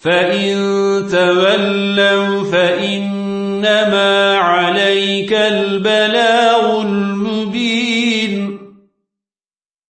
فإن تولوا فإنما عليك البلاغ المبين